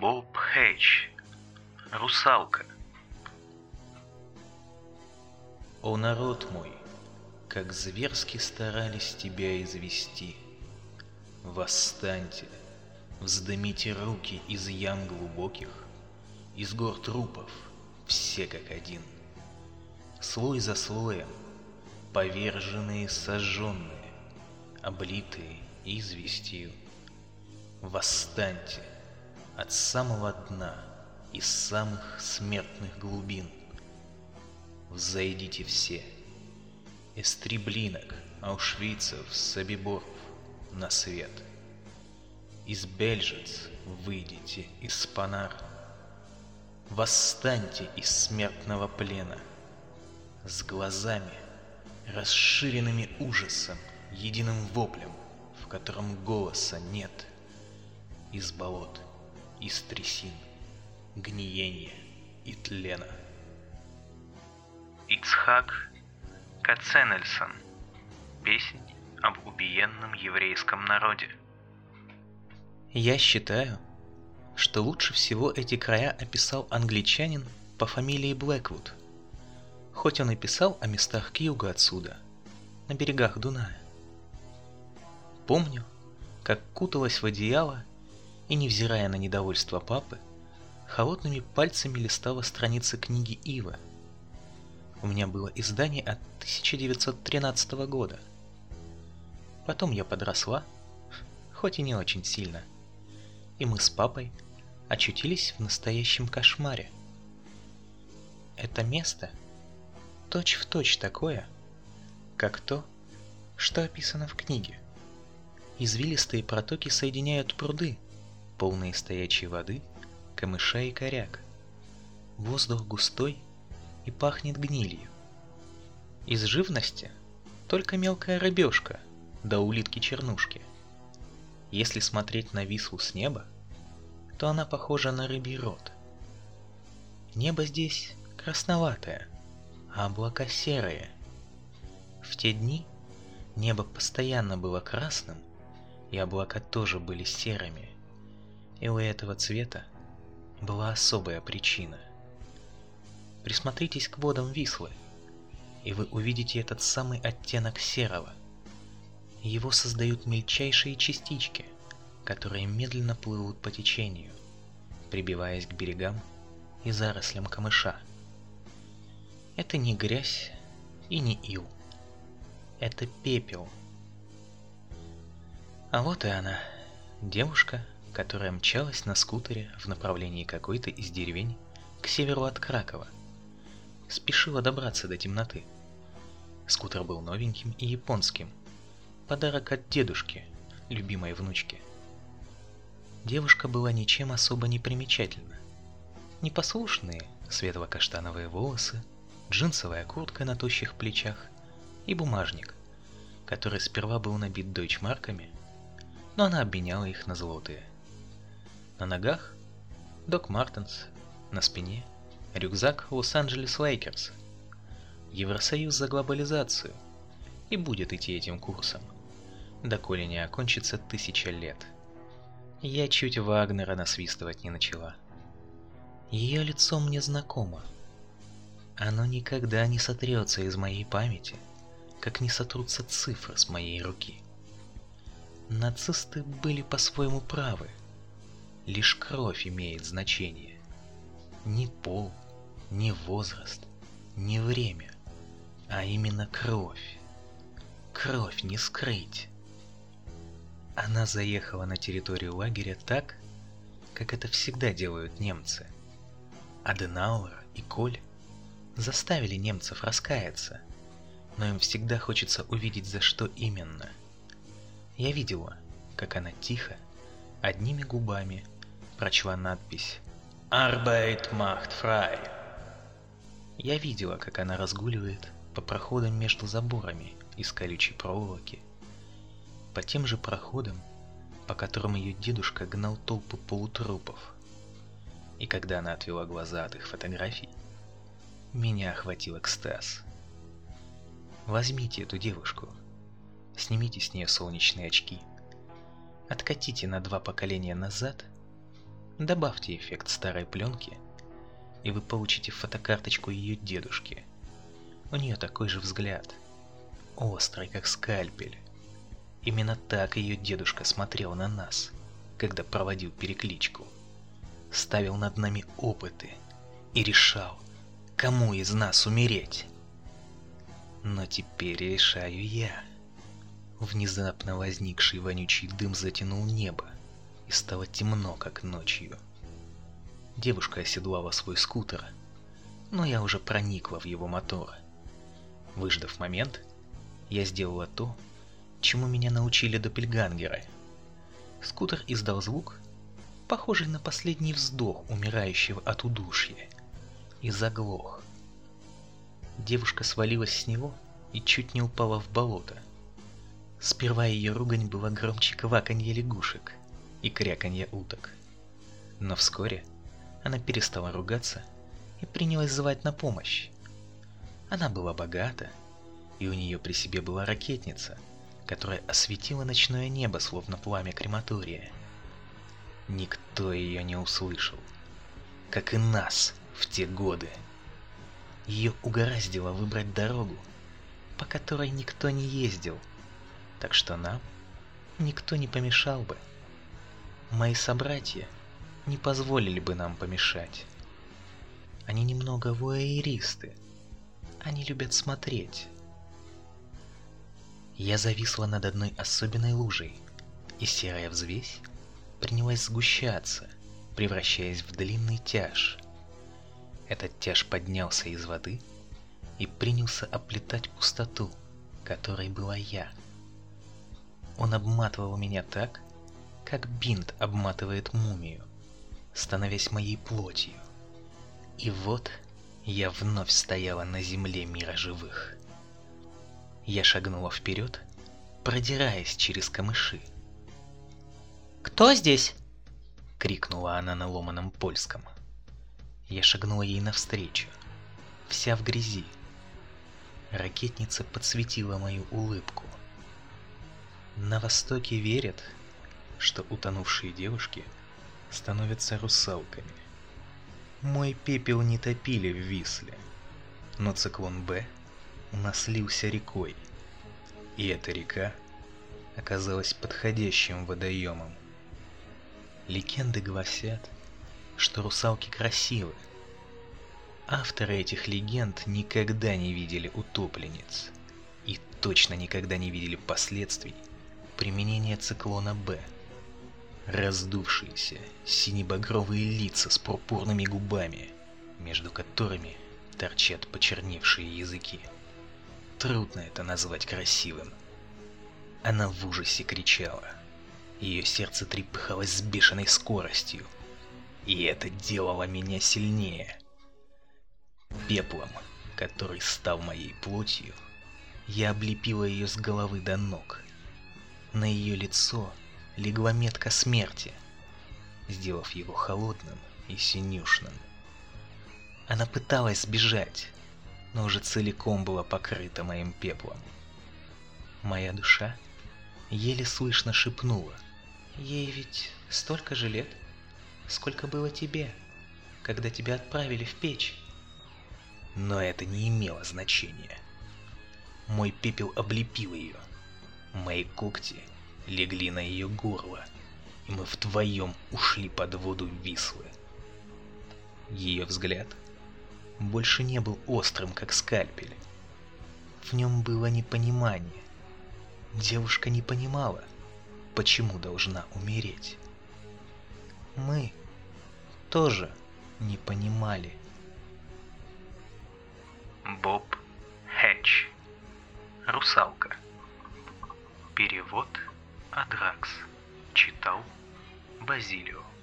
Боб Хэтч. Русалка. О народ мой, как зверски старались тебя извести. Восстаньте, вздымите руки из ям глубоких, из гор трупов, все как один. Слой за слоем, поверженные, сожженные, облитые известью. Восстаньте от самого дна, из самых смертных глубин. Взойдите все, эстреблинок, аушвицев, собиборов, на свет. Из Бельжец выйдите, из Панар. Восстаньте из смертного плена, с глазами, расширенными ужасом, единым воплем, в котором голоса нет, из болот, из трясин, гниения и тлена. Ицхак Каценельсон. Песнь об убиенном еврейском народе. Я считаю, что лучше всего эти края описал англичанин по фамилии Блэквуд, хоть он и писал о местах к югу отсюда, на берегах Дуная. Помню, как куталась в одеяло и, невзирая на недовольство папы, холодными пальцами листала страницы книги Ива. У меня было издание от 1913 года. Потом я подросла, хоть и не очень сильно, и мы с папой очутились в настоящем кошмаре. Это место точь-в-точь точь такое, как то, что описано в книге. Извилистые протоки соединяют пруды, полные стоячей воды, камыша и коряк. Воздух густой и пахнет гнилью. Из живности только мелкая рыбешка, да улитки-чернушки. Если смотреть на Вислу с неба, то она похожа на рыбий рот. Небо здесь красноватое, а облака серые. В те дни небо постоянно было красным, и облака тоже были серыми. И у этого цвета была особая причина. Присмотритесь к водам Вислы, и вы увидите этот самый оттенок серого. Его создают мельчайшие частички, которые медленно плывут по течению, прибиваясь к берегам и зарослям камыша. Это не грязь и не ил. Это пепел, а вот и она, девушка, которая мчалась на скутере в направлении какой-то из деревень к северу от Кракова. Спешила добраться до темноты. Скутер был новеньким и японским. Подарок от дедушки, любимой внучки. Девушка была ничем особо не примечательна. Непослушные светло-каштановые волосы, джинсовая куртка на тощих плечах и бумажник, который сперва был набит дойчмарками, но она обменяла их на золотые. На ногах Док Мартенс, на спине рюкзак Лос-Анджелес Лейкерс. Евросоюз за глобализацию и будет идти этим курсом, доколе не окончится тысяча лет. Я чуть Вагнера насвистывать не начала. Ее лицо мне знакомо. Оно никогда не сотрется из моей памяти, как не сотрутся цифры с моей руки. Нацисты были по-своему правы. Лишь кровь имеет значение. Ни пол, ни возраст, ни время, а именно кровь. Кровь не скрыть. Она заехала на территорию лагеря так, как это всегда делают немцы. Аденауэр и Коль заставили немцев раскаяться, но им всегда хочется увидеть за что именно – я видела, как она тихо, одними губами, прочла надпись «Arbeit macht frei». Я видела, как она разгуливает по проходам между заборами из колючей проволоки, по тем же проходам, по которым ее дедушка гнал толпы полутрупов. И когда она отвела глаза от их фотографий, меня охватил экстаз. Возьмите эту девушку, Снимите с нее солнечные очки. Откатите на два поколения назад, Добавьте эффект старой пленки, и вы получите фотокарточку ее дедушки. У нее такой же взгляд, острый, как скальпель. Именно так ее дедушка смотрел на нас, когда проводил перекличку. Ставил над нами опыты и решал, кому из нас умереть. Но теперь решаю я. Внезапно возникший вонючий дым затянул небо, и стало темно, как ночью. Девушка оседлала свой скутер, но я уже проникла в его мотор. Выждав момент, я сделала то, чему меня научили допельгангеры. Скутер издал звук, похожий на последний вздох умирающего от удушья, и заглох. Девушка свалилась с него и чуть не упала в болото. Сперва ее ругань была громче кваканья лягушек и кряканья уток. Но вскоре она перестала ругаться и принялась звать на помощь. Она была богата, и у нее при себе была ракетница, которая осветила ночное небо, словно пламя крематория. Никто ее не услышал, как и нас в те годы. Ее угораздило выбрать дорогу, по которой никто не ездил, так что нам никто не помешал бы. Мои собратья не позволили бы нам помешать. Они немного вуайеристы. Они любят смотреть. Я зависла над одной особенной лужей, и серая взвесь принялась сгущаться, превращаясь в длинный тяж — этот тяж поднялся из воды и принялся оплетать пустоту, которой была я. Он обматывал меня так, как бинт обматывает мумию, становясь моей плотью. И вот я вновь стояла на земле мира живых. Я шагнула вперед, продираясь через камыши. «Кто здесь?» — крикнула она на ломаном польском. Я шагнула ей навстречу, вся в грязи. Ракетница подсветила мою улыбку. На Востоке верят, что утонувшие девушки становятся русалками. Мой пепел не топили в Висле, но циклон Б наслился рекой, и эта река оказалась подходящим водоемом. Легенды гласят, что русалки красивы. Авторы этих легенд никогда не видели утопленниц и точно никогда не видели последствий применения циклона Б. Раздувшиеся синебагровые лица с пурпурными губами, между которыми торчат почерневшие языки. Трудно это назвать красивым. Она в ужасе кричала. Ее сердце трепыхалось с бешеной скоростью, и это делало меня сильнее. Пеплом, который стал моей плотью, я облепила ее с головы до ног. На ее лицо легла метка смерти, сделав его холодным и синюшным. Она пыталась сбежать, но уже целиком была покрыта моим пеплом. Моя душа еле слышно шепнула. Ей ведь столько же лет сколько было тебе, когда тебя отправили в печь. Но это не имело значения. Мой пепел облепил ее. Мои когти легли на ее горло, и мы вдвоем ушли под воду Вислы. Ее взгляд больше не был острым, как скальпель. В нем было непонимание. Девушка не понимала, почему должна умереть. Мы тоже не понимали. Боб Basílio.